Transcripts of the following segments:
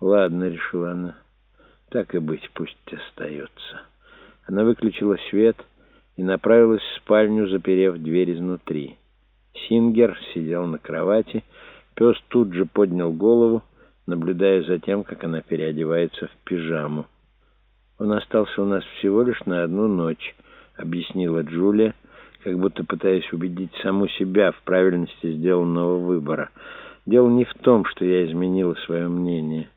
Ладно, решила она. Так и быть, пусть остается. Она выключила свет и направилась в спальню, заперев дверь изнутри. Сингер сидел на кровати. Пес тут же поднял голову, наблюдая за тем, как она переодевается в пижаму. «Он остался у нас всего лишь на одну ночь», — объяснила Джулия, как будто пытаясь убедить саму себя в правильности сделанного выбора. «Дело не в том, что я изменила свое мнение».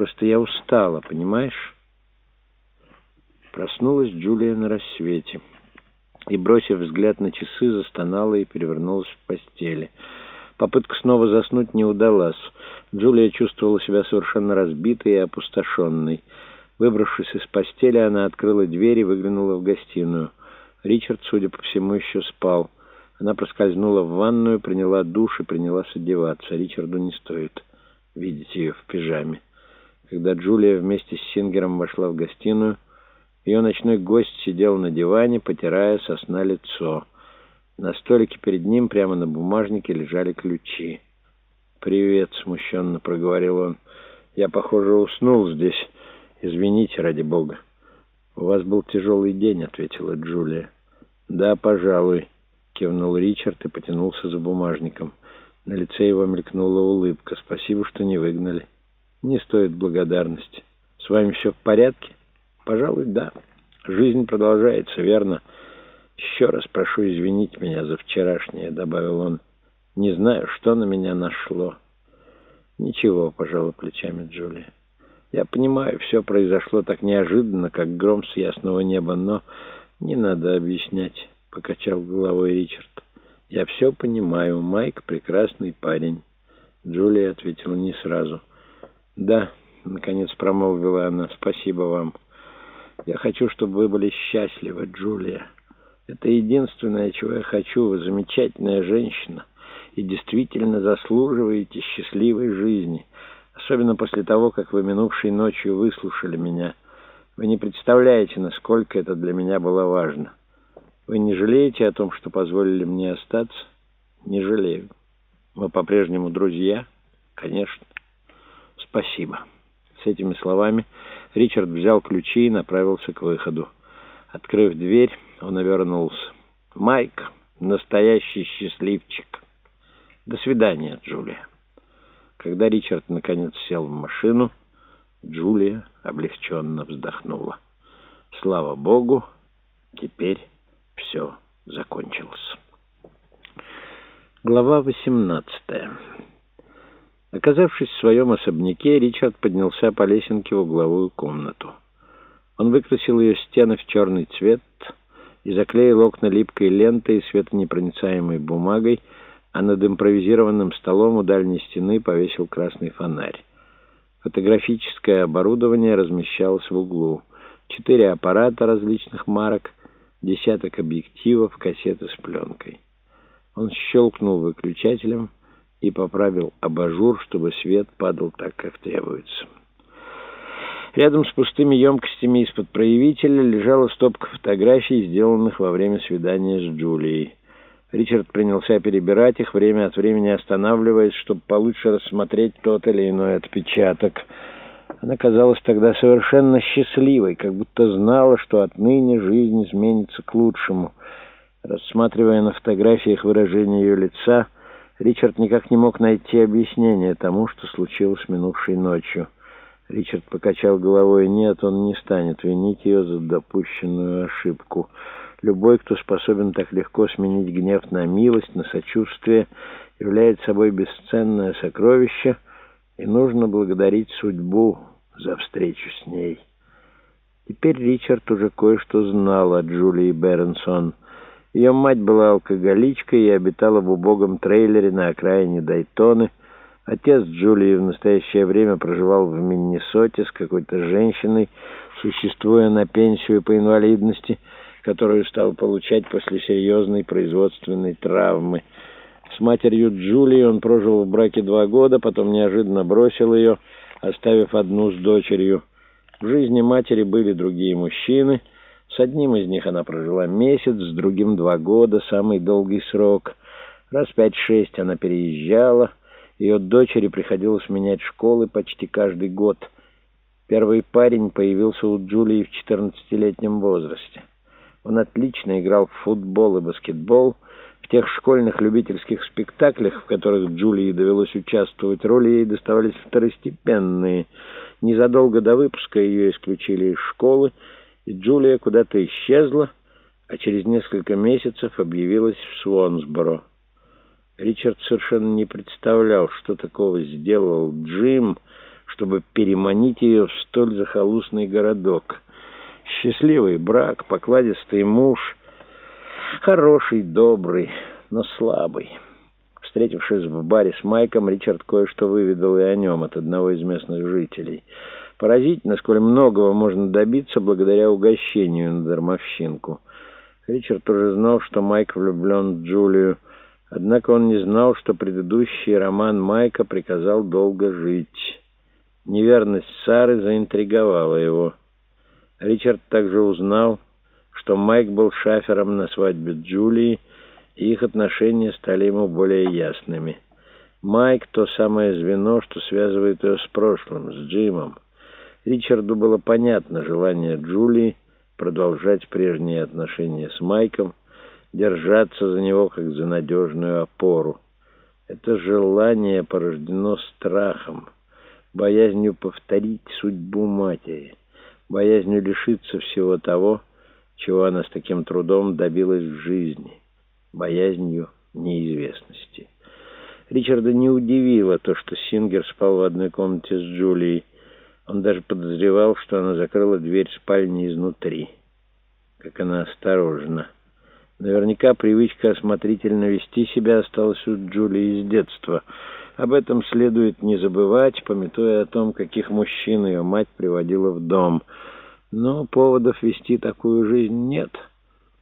Просто я устала, понимаешь? Проснулась Джулия на рассвете и, бросив взгляд на часы, застонала и перевернулась в постели. Попытка снова заснуть не удалась. Джулия чувствовала себя совершенно разбитой и опустошенной. Выбравшись из постели, она открыла дверь и выглянула в гостиную. Ричард, судя по всему, еще спал. Она проскользнула в ванную, приняла душ и принялась одеваться. Ричарду не стоит видеть ее в пижаме. Когда Джулия вместе с Сингером вошла в гостиную, ее ночной гость сидел на диване, потирая со сна лицо. На столике перед ним прямо на бумажнике лежали ключи. «Привет», — смущенно проговорил он. «Я, похоже, уснул здесь. Извините, ради бога». «У вас был тяжелый день», — ответила Джулия. «Да, пожалуй», — кивнул Ричард и потянулся за бумажником. На лице его мелькнула улыбка. «Спасибо, что не выгнали». Не стоит благодарности. С вами все в порядке? Пожалуй, да. Жизнь продолжается, верно? Еще раз прошу извинить меня за вчерашнее, добавил он. Не знаю, что на меня нашло. Ничего, пожалуй, плечами Джулия. Я понимаю, все произошло так неожиданно, как гром с ясного неба, но не надо объяснять, покачал головой Ричард. Я все понимаю, Майк прекрасный парень. Джулия ответила не сразу. «Да», — наконец промолвила она, — «спасибо вам. Я хочу, чтобы вы были счастливы, Джулия. Это единственное, чего я хочу. Вы замечательная женщина и действительно заслуживаете счастливой жизни, особенно после того, как вы минувшей ночью выслушали меня. Вы не представляете, насколько это для меня было важно. Вы не жалеете о том, что позволили мне остаться? Не жалею. Мы по-прежнему друзья? Конечно. «Спасибо». С этими словами Ричард взял ключи и направился к выходу. Открыв дверь, он навернулся. «Майк, настоящий счастливчик». «До свидания, Джулия». Когда Ричард наконец сел в машину, Джулия облегченно вздохнула. Слава Богу, теперь все закончилось. Глава восемнадцатая. Оказавшись в своем особняке, Ричард поднялся по лесенке в угловую комнату. Он выкрасил ее стены в черный цвет и заклеил окна липкой лентой и светонепроницаемой бумагой, а над импровизированным столом у дальней стены повесил красный фонарь. Фотографическое оборудование размещалось в углу. Четыре аппарата различных марок, десяток объективов, кассеты с пленкой. Он щелкнул выключателем — и поправил абажур, чтобы свет падал так, как требуется. Рядом с пустыми емкостями из-под проявителя лежала стопка фотографий, сделанных во время свидания с Джулией. Ричард принялся перебирать их, время от времени останавливаясь, чтобы получше рассмотреть тот или иной отпечаток. Она казалась тогда совершенно счастливой, как будто знала, что отныне жизнь изменится к лучшему. Рассматривая на фотографиях выражение ее лица, Ричард никак не мог найти объяснение тому, что случилось минувшей ночью. Ричард покачал головой. Нет, он не станет винить ее за допущенную ошибку. Любой, кто способен так легко сменить гнев на милость, на сочувствие, является собой бесценное сокровище, и нужно благодарить судьбу за встречу с ней. Теперь Ричард уже кое-что знал о Джулии Бернсон — ее мать была алкоголичкой и обитала в убогом трейлере на окраине Дайтоны. Отец Джулии в настоящее время проживал в Миннесоте с какой-то женщиной, существуя на пенсию по инвалидности, которую стал получать после серьезной производственной травмы. С матерью Джулии он прожил в браке два года, потом неожиданно бросил ее, оставив одну с дочерью. В жизни матери были другие мужчины — с одним из них она прожила месяц, с другим два года, самый долгий срок. Раз пять-шесть она переезжала, Ее дочери приходилось менять школы почти каждый год. Первый парень появился у Джулии в 14-летнем возрасте. Он отлично играл в футбол и баскетбол. В тех школьных любительских спектаклях, в которых Джулии довелось участвовать, роли ей доставались второстепенные. Незадолго до выпуска ее исключили из школы, и Джулия куда-то исчезла, а через несколько месяцев объявилась в Свонсборо. Ричард совершенно не представлял, что такого сделал Джим, чтобы переманить ее в столь захолустный городок. Счастливый брак, покладистый муж, хороший, добрый, но слабый. Встретившись в баре с Майком, Ричард кое-что выведал и о нем от одного из местных жителей. Поразительно, сколь многого можно добиться благодаря угощению на дармовщинку. Ричард уже знал, что Майк влюблен в Джулию, однако он не знал, что предыдущий роман Майка приказал долго жить. Неверность Сары заинтриговала его. Ричард также узнал, что Майк был шафером на свадьбе Джулии, и их отношения стали ему более ясными. Майк — то самое звено, что связывает ее с прошлым, с Джимом. Ричарду было понятно желание Джулии продолжать прежние отношения с Майком, держаться за него как за надежную опору. Это желание порождено страхом, боязнью повторить судьбу матери, боязнью лишиться всего того, чего она с таким трудом добилась в жизни, боязнью неизвестности. Ричарда не удивило то, что Сингер спал в одной комнате с Джулией, он даже подозревал, что она закрыла дверь спальни изнутри. Как она осторожна. Наверняка привычка осмотрительно вести себя осталась у Джулии с детства. Об этом следует не забывать, пометуя о том, каких мужчин ее мать приводила в дом. Но поводов вести такую жизнь нет —